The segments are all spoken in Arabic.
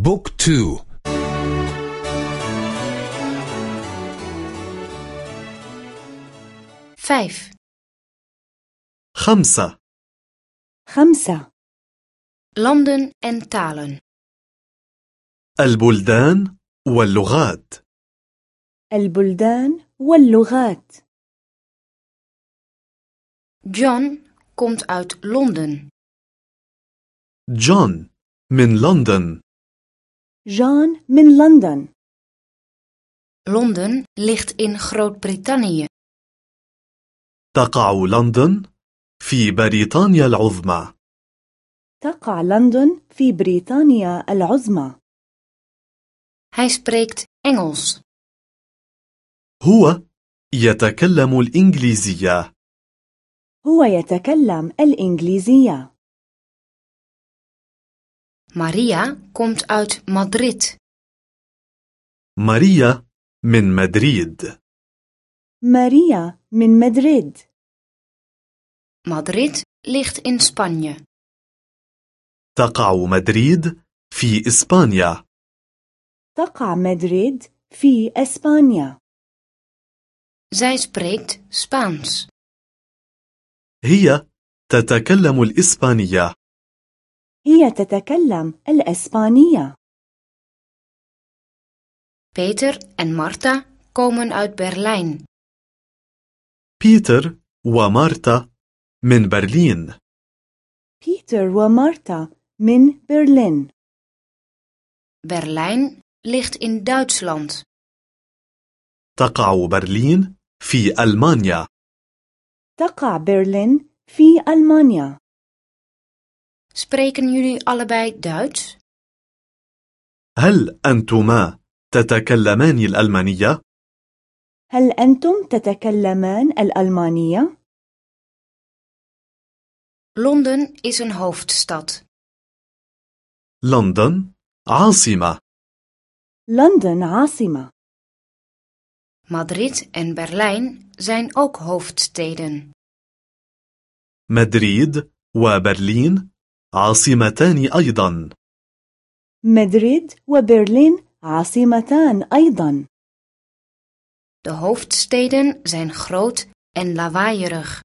بوك تو Vijf. خمسة خمسة Landen en talen. البلدان واللغات البلدان واللغات John komt uit Londen. جون من لندن جون من لندن Londen ligt in Groot-Brittannië. تقع لندن في بريطانيا العظمى. تقع لندن في بريطانيا العظمى. Hij spreekt Engels. هو يتكلم الإنجليزية. هو يتكلم الإنجليزية. Maria komt uit Madrid. ماريا من مدريد ماريا من مدريد Madrid ligt in Spanje. تقع مدريد في إسبانيا تقع مدريد في إسبانيا Zij spreekt Spaans. هي تتكلم الإسبانية هي تتكلم الإسبانية. Peter en Marta komen uit Berlijn. بيتر ومارتا من برلين بيتر ومارتا من برلين Berlijn ligt in Duitsland. تقع برلين في ألمانيا. تقع برلين في ألمانيا. Spreken jullie allebei Duits? هل أنتما تتكلمان الألمانية؟ هل أنتم تتكلمان الألمانية؟ Londen is een hoofdstad. لندن عاصمة لندن عاصمة Madrid en Berlijn zijn ook hoofdsteden. مدريد وبرلين عاصمتان أيضا. مدريد وبرلين عاصمتان أيضا. De hoofdsteden zijn groot en lawaaierig.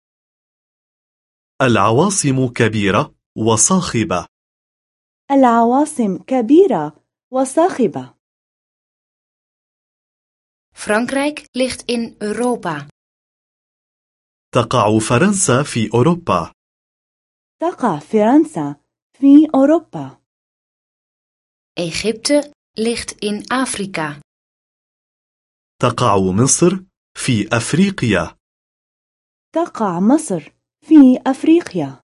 العواصم كبيرة وصاخبة. العواصم كبيرة وصاخبة. Frankrijk ligt in Europa. تقع فرنسا في أوروبا. تقع فرنسا في أوروبا. Egypte ligt in Afrika. تقع مصر في أفريقيا. تقع مصر في أفريقيا.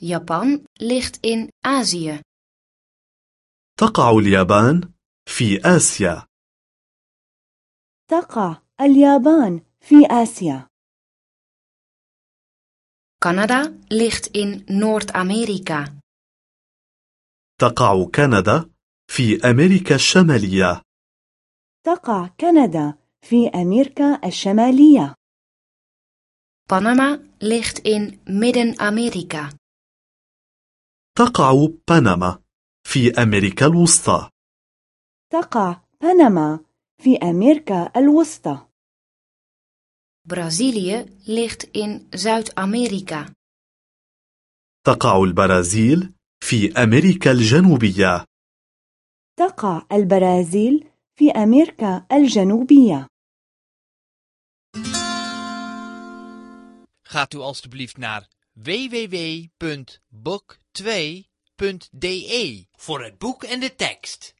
Japan ligt in Azië. تقع اليابان في آسيا. تقع اليابان في آسيا. Canada ligt in Noord-Amerika. تقع كندا في أمريكا الشمالية تقع كندا في أمريكا الشمالية Panama ligt in Midden-Amerika. تقع بنما في أمريكا الوسطى تقع بنما في أمريكا الوسطى Brazilië ligt in Zuid-Amerika. تقع البرازيل في أمريكا الجنوبية تقع البرازيل في أمريكا الجنوبية Gaat u alstublieft naar www.book2.de voor het boek en de tekst.